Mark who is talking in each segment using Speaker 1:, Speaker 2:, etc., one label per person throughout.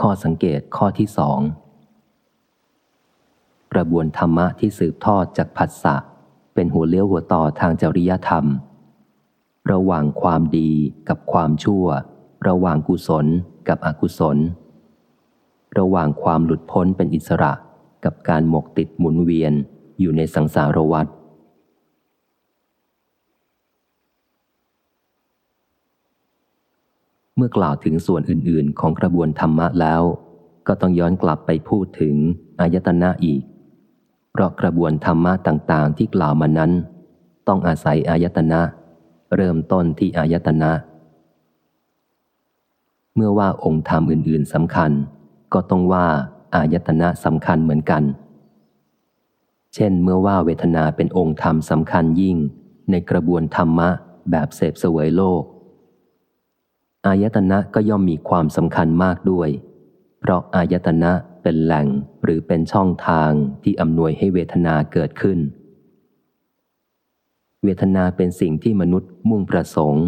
Speaker 1: ข้อสังเกตข้อที่สองกระบวนธรรมะที่สืบทอดจากผัสสะเป็นหัวเลี้ยวหัวต่อทางจริยธรรม ระหว่างความดีกับความชั่ว ระหว่างกุศลกับอกุศล ระหว่างความหลุดพ้นเป็นอิสระกับการหมกติดหมุนเวียนอยู่ในสังสารวัฏ เมื่อกล่าวถึงส่วนอื่นๆ ของกระบวนธรรมะแล้ว ก็ต้องย้อนกลับไปพูดถึงอายตนะอีก เพราะกระบวนธรรมะต่างๆ ที่กล่าวมานั้น ต้องอาศัยอายตนะ เริ่มต้นที่อายตนะ เมื่อว่าองค์ธรรมอื่นๆสำคัญ ก็ต้องว่าอายตนะสำคัญเหมือนกัน เช่น เมื่อว่าเวทนาเป็นองค์ธรรมสำคัญยิ่งในกระบวนธรรมะแบบเสพเสวยโลก อายตนะก็ย่อมมีความสำคัญมากด้วย เพราะอายตนะเป็นแหล่งหรือเป็นช่องทางที่อำนวยให้เวทนาเกิดขึ้น เวทนาเป็นสิ่งที่มนุษย์มุ่งประสงค์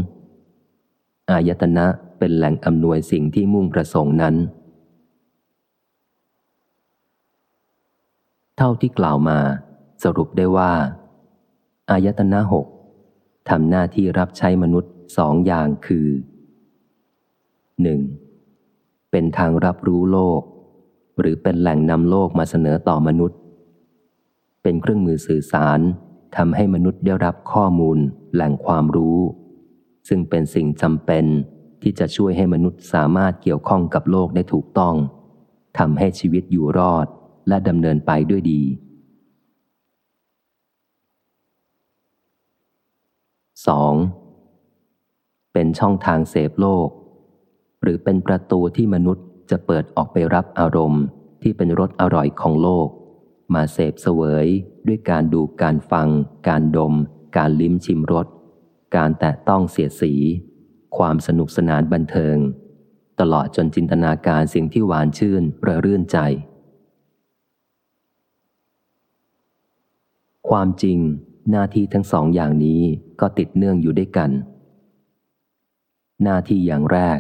Speaker 1: อายตนะเป็นแหล่งอำนวยสิ่งที่มุ่งประสงค์นั้น เท่าที่กล่าวมา สรุปได้ว่า อายตนะหกทำหน้าที่รับใช้มนุษย์สองอย่างคือ หนึ่งเป็นทางรับรู้โลก หรือเป็นแหล่งนำโลกมาเสนอต่อมนุษย์ เป็นเครื่องมือสื่อสารทำให้มนุษย์ได้รับข้อมูล แหล่งความรู้ ซึ่งเป็นสิ่งจำเป็นที่จะช่วยให้มนุษย์สามารถเกี่ยวข้องกับโลกได้ถูกต้องทำให้ชีวิตอยู่รอดและดำเนินไปด้วยดี 2. เป็นช่องทางเสพโลก หรือเป็นประตูที่มนุษย์จะเปิดออกไปรับอารมณ์ที่เป็นรสอร่อยของโลก มาเสพเสวยด้วยการดูการฟัง การดม การลิ้มชิมรสการแตะต้องเสียสี ความสนุกสนานบันเทิง ตลอดจนจินตนาการสิ่งที่หวานชื่นระรื่นใจ ความจริงหน้าที่ทั้งสองอย่างนี้ก็ติดเนื่องอยู่ด้วยกัน หน้าที่อย่างแรก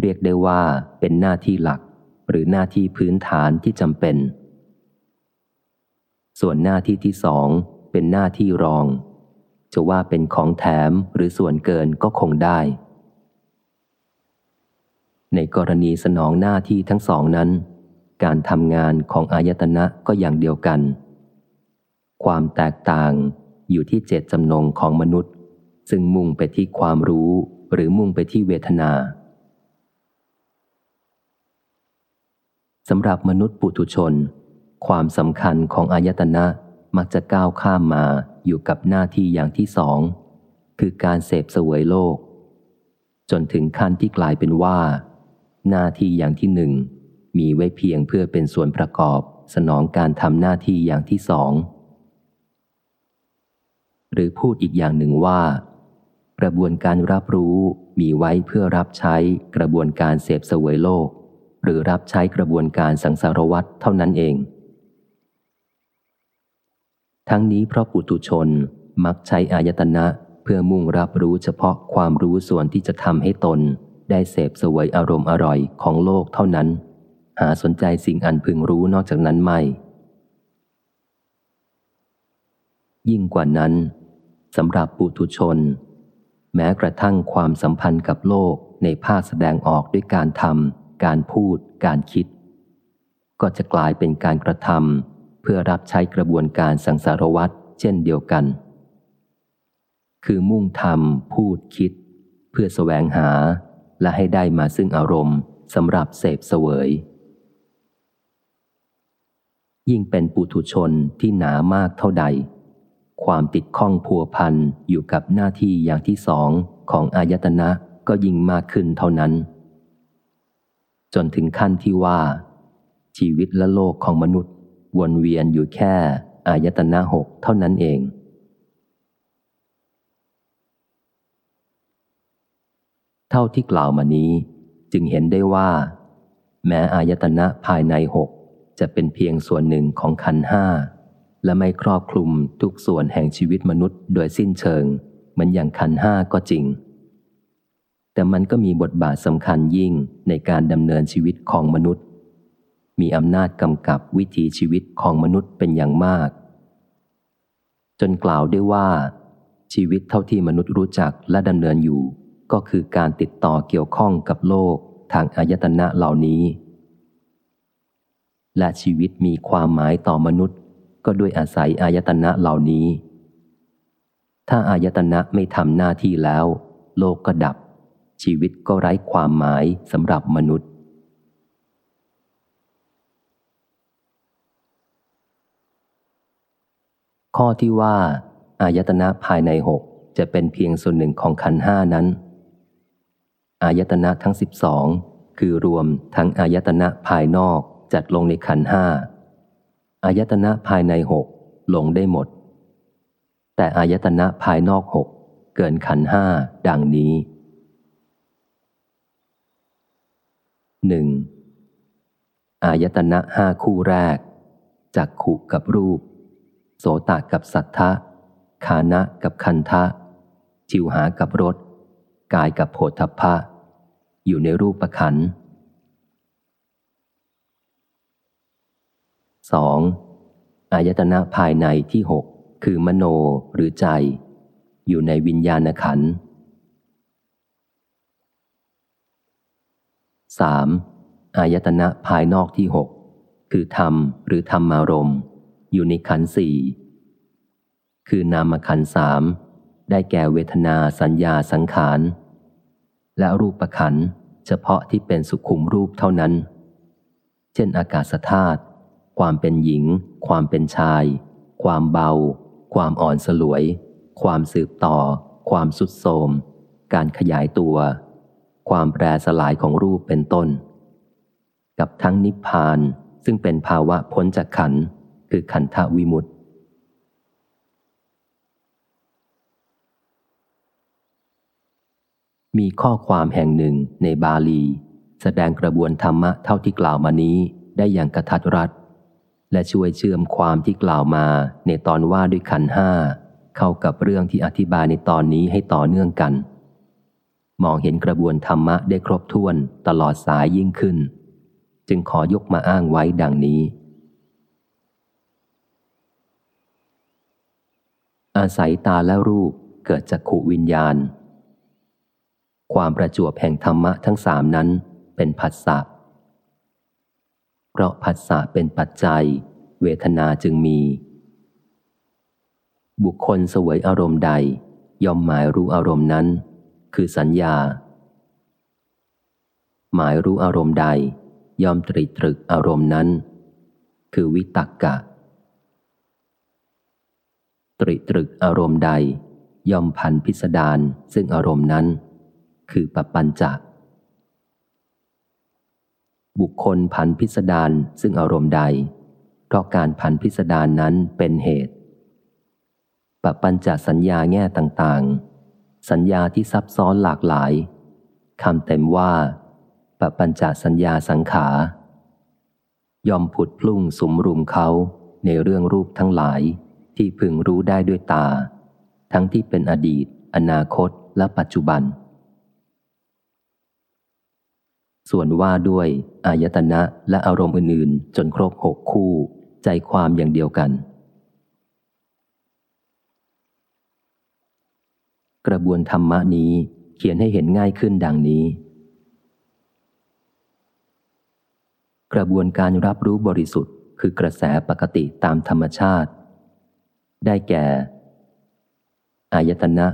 Speaker 1: เรียกได้ว่าเป็นหน้าที่หลัก หรือหน้าที่พื้นฐานที่จำเป็น ส่วนหน้าที่ที่สองเป็นหน้าที่รอง จะว่าเป็นของแถมหรือส่วนเกินก็คงได้ ในกรณีสนองหน้าที่ทั้งสองนั้น การทำงานของอายตนะก็อย่างเดียวกัน ความแตกต่างอยู่ที่เจตจำนงของมนุษย์ ซึ่งมุ่งไปที่ความรู้หรือมุ่งไปที่เวทนา สำหรับมนุษย์ปุถุชน ความสำคัญของอายตนะมักจะก้าวข้ามมาอยู่กับหน้าที่อย่างที่สอง คือการเสพเสวยโลก จนถึงขั้นที่กลายเป็นว่า หน้าที่อย่างที่หนึ่ง มีไว้เพียงเพื่อเป็นส่วนประกอบสนองการทำหน้าที่อย่างที่สอง หรือพูดอีกอย่างหนึ่งว่า กระบวนการรับรู้มีไว้เพื่อรับใช้กระบวนการเสพเสวยโลก หรือรับใช้กระบวนการสังสารวัตรเท่านั้นเอง ทั้งนี้เพราะปุถุชนมักใช้อายตนะเพื่อมุ่งรับรู้เฉพาะความรู้ส่วนที่จะทำให้ตน ได้เสพสวยอารมณ์อร่อยของโลกเท่านั้น หาสนใจสิ่งอันพึงรู้นอกจากนั้นไม่ ยิ่งกว่านั้นสำหรับปุถุชน แม้กระทั่งความสัมพันธ์กับโลกในภาคแสดงออกด้วยการทำ การพูด การคิด ก็จะกลายเป็นการกระทำเพื่อรับใช้กระบวนการสังสารวัตรเช่นเดียวกัน คือมุ่งทำพูดคิด เพื่อแสวงหาและให้ได้มาซึ่งอารมณ์สำหรับเสพเสวย ยิ่งเป็นปุถุชนที่หนามากเท่าใด ความติดข้องพัวพันอยู่กับหน้าที่อย่างที่สองของอายตนะก็ยิ่งมากขึ้นเท่านั้น จนถึงขั้นที่ว่า ชีวิตและโลกของมนุษย์ วนเวียนอยู่แค่อายตนะหกเท่านั้นเอง เท่าที่กล่าวมานี้ จึงเห็นได้ว่า แม้อายตนะภายในหกจะเป็นเพียงส่วนหนึ่งของขันห้าและไม่ครอบคลุมทุกส่วนแห่งชีวิตมนุษย์โดยสิ้นเชิง เหมือนอย่างขันห้าก็จริง แต่มันก็มีบทบาทสำคัญยิ่งในการดำเนินชีวิตของมนุษย์ มีอำนาจกำกับวิถีชีวิตของมนุษย์เป็นอย่างมาก จนกล่าวได้ว่า ชีวิตเท่าที่มนุษย์รู้จักและดำเนินอยู่ ก็คือการติดต่อเกี่ยวข้องกับโลกทางอายตนะเหล่านี้ และชีวิตมีความหมายต่อมนุษย์ ก็ด้วยอาศัยอายตนะเหล่านี้ ถ้าอายตนะไม่ทำหน้าที่แล้ว โลกก็ดับ ชีวิตก็ไร้ความหมายสำหรับมนุษย์ ข้อที่ว่า อายตนะภายในหกจะเป็นเพียงส่วนหนึ่งของขันห้านั้น อายตนะทั้งสิบสองคือรวมทั้งอายตนะภายนอกจัดลงในขันห้าอายตนะภายในหกลงได้หมด แต่อายตนะภายนอกหกเกินขันห้าดังนี้ หนึ่งอายตนะห้าคู่แรกจากขู่กับรูป โสตากับสัทธะคานะกับคันทะ จิวหากับรส กายกับโผฏฐัพพะ อยู่ในรูปประขันสองอายตนะภายในที่หกคือมโนหรือใจ อยู่ในวิญญาณขันธ์ 3. อายตนะภายนอกที่ 6 คือธรรมหรือธรรมารมณ์อยู่ในขันสี่คือนามขันสามได้แก่เวทนาสัญญาสังขาร และรูปขันเฉพาะที่เป็นสุขุมรูปเท่านั้น เช่นอากาศธาตุความเป็นหญิง ความเป็นชาย ความเบา ความอ่อนสลวย ความสืบต่อ ความสุดโทมการขยายตัว ความแปรสลายของรูปเป็นต้น กับทั้งนิพพานซึ่งเป็นภาวะพ้นจากขันคือขันธวิมุตติ มีข้อความแห่งหนึ่งในบาลี แสดงกระบวนธรรมะเท่าที่กล่าวมานี้ได้อย่างกระทัดรัดและช่วยเชื่อมความที่กล่าวมาในตอนว่าด้วยขันห้าเข้ากับเรื่องที่อธิบายในตอนนี้ให้ต่อเนื่องกัน มองเห็นกระบวนธรรมะได้ครบถ้วนตลอดสายยิ่งขึ้น จึงขอยกมาอ้างไว้ดังนี้ อาศัยตาและรูปเกิดจากขูวิญญาณ ความประจวบแห่งธรรมะทั้งสามนั้นเป็นผัสสะเพราะผัสสะเป็นปัจจัย เวทนาจึงมี บุคคลสวยอารมณ์ใด ย่อมหมายรู้อารมณ์นั้น คือสัญญา หมายรู้อารมณ์ใดย่อมตรีตรึกอารมณ์นั้น คือวิตักกะ ตรีตรึกอารมณ์ใดย่อมพันพิสดารซึ่งอารมณ์นั้น คือปปัญจะบุคคลพันพิสดารซึ่งอารมณ์ใด เพราะการพันพิสดารนนั้นเป็นเหตุปปัญจสัญญาแง่ต่างๆ สัญญาที่ซับซ้อนหลากหลายคำเต็มว่าปปัญจสัญญาสังขายอมผุดพลุ่งสมรุมเขาในเรื่องรูปทั้งหลายที่พึงรู้ได้ด้วยตา ทั้งที่เป็นอดีต อนาคตและปัจจุบัน ส่วนว่าด้วยอายตนะและอารมณ์อื่นๆ จนครบหกคู่ ใจความอย่างเดียวกัน กระบวนธรรมะนี้เขียนให้เห็นง่ายขึ้นดังนี้ กระบวนการรับรู้บริสุทธิ์ คือกระแสปกติตามธรรมชาติ ได้แก่ อายตนะ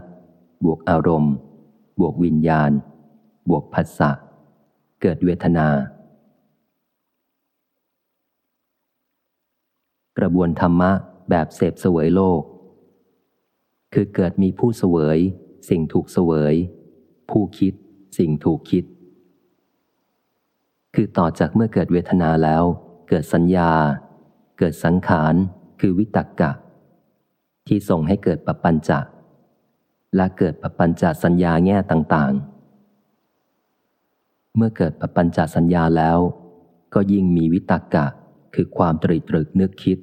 Speaker 1: บวกอารมณ์ บวกวิญญาณ บวกผัสสะเกิดเวทนา กระบวนธรรมะแบบเสพเสวยโลก คือเกิดมีผู้เสวย สิ่งถูกเสวย ผู้คิด สิ่งถูกคิด คือต่อจากเมื่อเกิดเวทนาแล้ว เกิดสัญญา เกิดสังขาร คือวิตักกะ ที่ส่งให้เกิดปปัญจะและเกิดปปัญจะสัญญาแง่ต่างๆ เมื่อเกิดปปัญจสัญญาแล้ว ก็ยิ่งมีวิตากกะ คือความตรีตรึกนึกคิด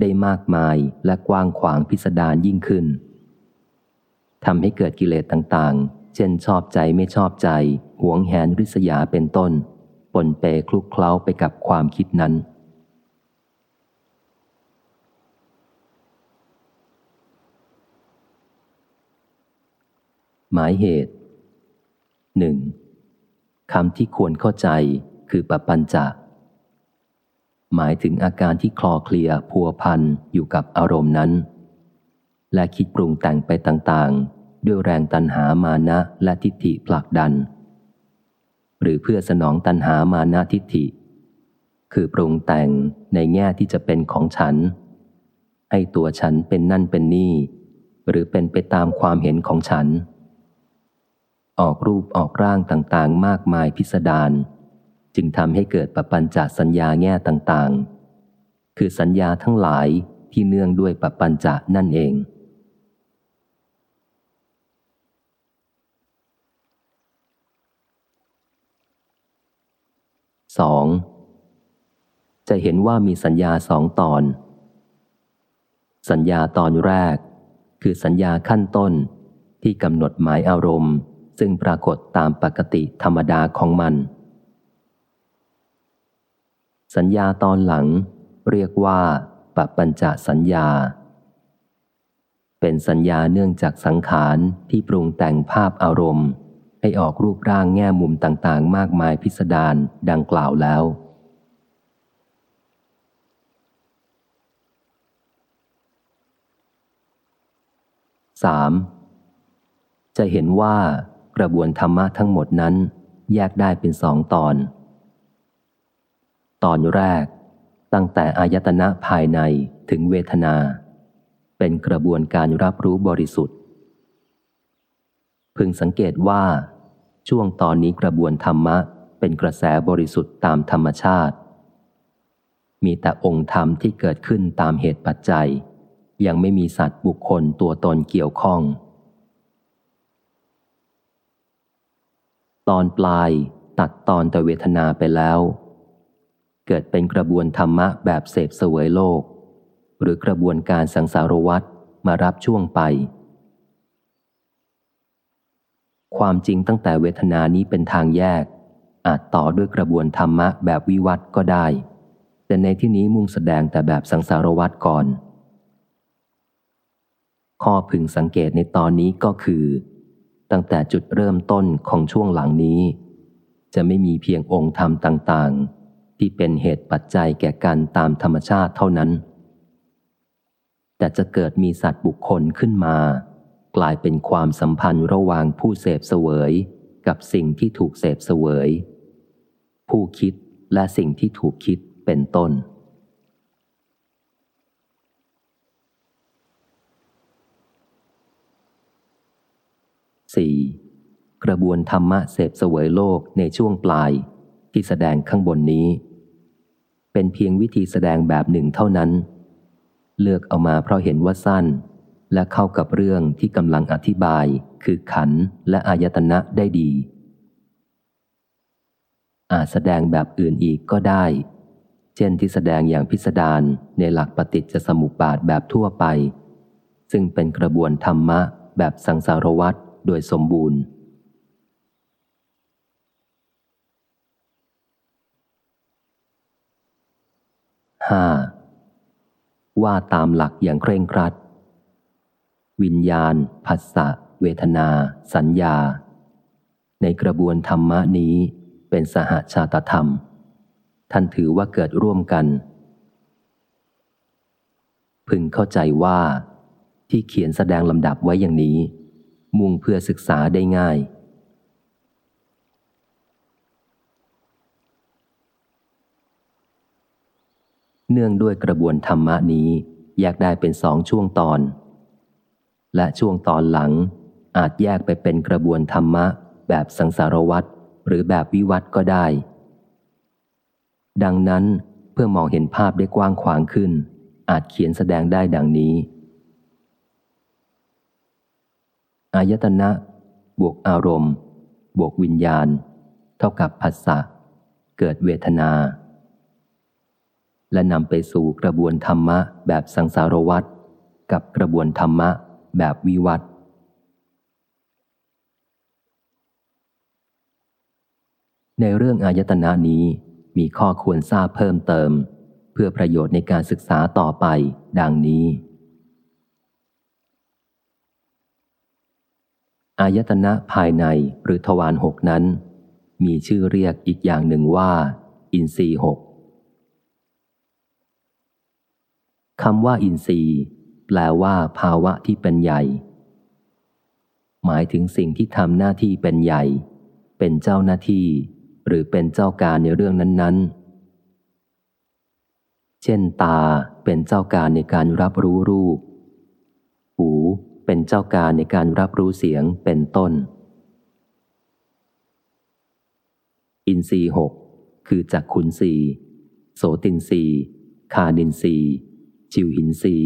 Speaker 1: ได้มากมายและกว้างขวางพิสดารยิ่งขึ้น ทำให้เกิดกิเลสต่างๆ เช่นชอบใจไม่ชอบใจ หวงแหนริษยาเป็นต้น ปนเปคลุกเคล้าไปกับความคิดนั้น หมายเหตุหนึ่งคำที่ควรเข้าใจคือปปัญจะหมายถึงอาการที่คลอเคลียพัวพันอยู่กับอารมณ์นั้น และคิดปรุงแต่งไปต่างๆ ด้วยแรงตันหามานะและทิฏฐิผลักดัน หรือเพื่อสนองตันหามานะทิฏฐิ คือปรุงแต่งในแง่ที่จะเป็นของฉัน ให้ตัวฉันเป็นนั่นเป็นนี่ หรือเป็นไปตามความเห็นของฉัน ออกรูปออกร่างต่างๆ มากมายพิสดารจึงทำให้เกิดปปัญจสัญญาแง่ต่างๆ คือสัญญาทั้งหลายที่เนื่องด้วยปปัญจนั่นเอง 2. จะเห็นว่ามีสัญญาสองตอน สัญญาตอนแรก คือสัญญาขั้นต้นที่กำหนดหมายอารมณ์ ซึ่งปรากฏตามปกติธรรมดาของมัน สัญญาตอนหลัง เรียกว่าปปัญจสัญญา เป็นสัญญาเนื่องจากสังขารที่ปรุงแต่งภาพอารมณ์ ให้ออกรูปร่างแง่มุมต่างๆ มากมายพิสดารดังกล่าวแล้ว 3. จะเห็นว่ากระบวนธรรมะทั้งหมดนั้น แยกได้เป็นสองตอน ตอนแรก ตั้งแต่อายตนะภายในถึงเวทนา เป็นกระบวนการรับรู้บริสุทธิ์ พึงสังเกตว่า ช่วงตอนนี้กระบวนธรรมะเป็นกระแสบริสุทธิ์ตามธรรมชาติ มีแต่องค์ธรรมที่เกิดขึ้นตามเหตุปัจจัย ยังไม่มีสัตว์บุคคลตัวตนเกี่ยวข้อง ตอนปลายตัดตอนแต่เวทนาไปแล้ว เกิดเป็นกระบวนธรรมะแบบเสพเสวยโลก หรือกระบวนการสังสารวัตรมารับช่วงไป ความจริงตั้งแต่เวทนานี้เป็นทางแยก อาจต่อด้วยกระบวนธรรมะแบบวิวัตก็ได้ แต่ในที่นี้มุ่งแสดงแต่แบบสังสารวัตรก่อน ข้อพึงสังเกตในตอนนี้ก็คือ ตั้งแต่จุดเริ่มต้นของช่วงหลังนี้ จะไม่มีเพียงองค์ธรรมต่าง ๆ ที่เป็นเหตุปัจจัยแก่กันตามธรรมชาติเท่านั้น แต่จะเกิดมีสัตว์บุคคลขึ้นมา กลายเป็นความสัมพันธ์ระหว่างผู้เสพเสวย กับสิ่งที่ถูกเสพเสวย ผู้คิดและสิ่งที่ถูกคิดเป็นต้น 4. กระบวนธรรมะเสพเสวยโลกในช่วงปลายที่แสดงข้างบนนี้ เป็นเพียงวิธีแสดงแบบหนึ่งเท่านั้น เลือกเอามาเพราะเห็นว่าสั้น และเข้ากับเรื่องที่กำลังอธิบายคือขันและอายตนะได้ดี อาจแสดงแบบอื่นอีกก็ได้ เช่นที่แสดงอย่างพิสดารในหลักปฏิจจสมุปบาทแบบทั่วไป ซึ่งเป็นกระบวนธรรมะแบบสังสารวัตรโดยสมบูรณ์ 5. ว่าตามหลักอย่างเคร่งครัด วิญญาณผัสสะ เวทนา สัญญา ในกระบวนธรรมะนี้เป็นสหชาตธรรม ท่านถือว่าเกิดร่วมกัน พึงเข้าใจว่า ที่เขียนแสดงลำดับไว้อย่างนี้ มุ่งเพื่อศึกษาได้ง่ายเนื่องด้วยกระบวนธรรมะนี้แยกได้เป็นสองช่วงตอน และช่วงตอนหลัง อาจแยกไปเป็นกระบวนธรรมะ แบบสังสารวัตรหรือแบบวิวัตก็ได้ ดังนั้นเพื่อมองเห็นภาพได้กว้างขวางขึ้น อาจเขียนแสดงได้ดังนี้ อายตนะ บวกอารมณ์ บวกวิญญาณ เท่ากับภาษะเกิดเวทนา และนำไปสู่กระบวนธรรมะแบบสังสารวัตรกับกระบวนธรรมะ แบบวิวัตในเรื่องอายตนะนี้มีข้อควรทราบเพิ่มเติม เพื่อประโยชน์ในการศึกษาต่อไปดังนี้ อายตนะภายในหรือทวารหกนั้น มีชื่อเรียกอีกอย่างหนึ่งว่า อินทรีหกคำว่าอินทรีย์ ลว่าภาวะที่เป็นใหญ่ หมายถึงสิ่งที่ทำหน้าที่เป็นใหญ่ เป็นเจ้าหน้าที่ หรือเป็นเจ้าการในเรื่องนั้น ๆ เช่นตาเป็นเจ้าการในการรับรู้รูป หูเป็นเจ้าการในการรับรู้เสียงเป็นต้น อินทรีหกคือจักขุนสีโสตินสีคานินสีจิวหินสี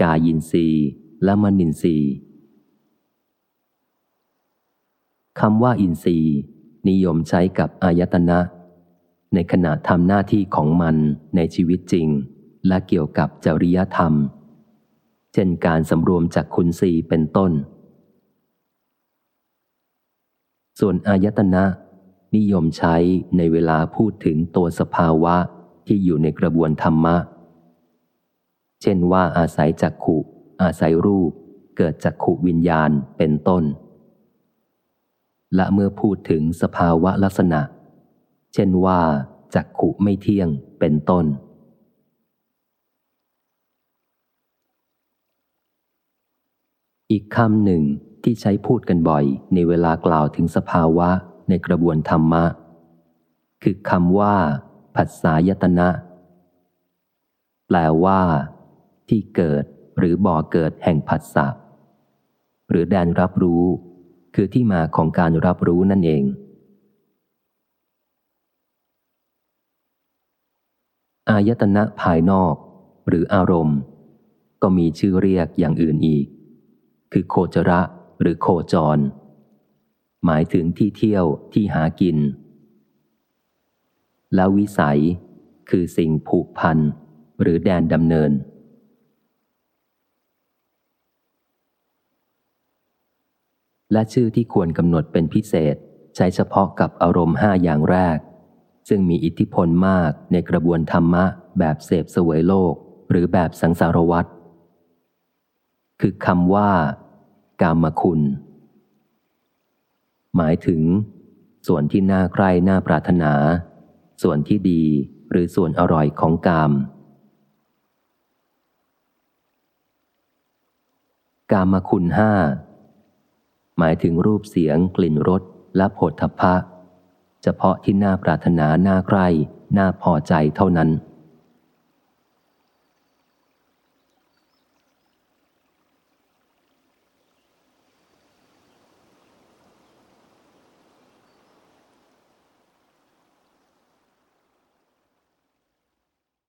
Speaker 1: กายินสีและมนินสีคำว่าอินทรีย์นิยมใช้กับอายตนะ ในขณะทำหน้าที่ของมันในชีวิตจริง และเกี่ยวกับจริยธรรม เช่นการสำรวมจากคุณสีเป็นต้น ส่วนอายตนะ นิยมใช้ในเวลาพูดถึงตัวสภาวะที่อยู่ในกระบวนธรรมะ เช่นว่าอาศัยจักขุอาศัยรูป เกิดจักขุวิญญาณเป็นต้น และเมื่อพูดถึงสภาวะลักษณะ เช่นว่าจักขุไม่เที่ยงเป็นต้น อีกคำหนึ่งที่ใช้พูดกันบ่อยในเวลากล่าวถึงสภาวะในกระบวนธรรมะ คือคำว่า ผัสสายตนะ แปลว่า ที่เกิดหรือบ่อเกิดแห่งผัสสะหรือแดนรับรู้ คือที่มาของการรับรู้นั่นเอง อายตนะภายนอก หรืออารมณ์ ก็มีชื่อเรียกอย่างอื่นอีก คือโคจระหรือโคจร หมายถึงที่เที่ยวที่หากิน และวิสัย คือสิ่งผูกพันหรือแดนดำเนิน และชื่อที่ควรกำหนดเป็นพิเศษ ใช้เฉพาะกับอารมณ์ห้าอย่างแรก ซึ่งมีอิทธิพลมากในกระบวนธรรมะ แบบเสพสวยโลก หรือแบบสังสารวัตรคือคำว่า กามคุณ หมายถึง ส่วนที่น่าใคร่น่าปรารถนา ส่วนที่ดีหรือส่วนอร่อยของกาม กามคุณห้า หมายถึงรูปเสียง กลิ่นรสและผลทพะ เฉพาะที่น่าปรารถนาน่าใคร่น่าพอใจเท่านั้น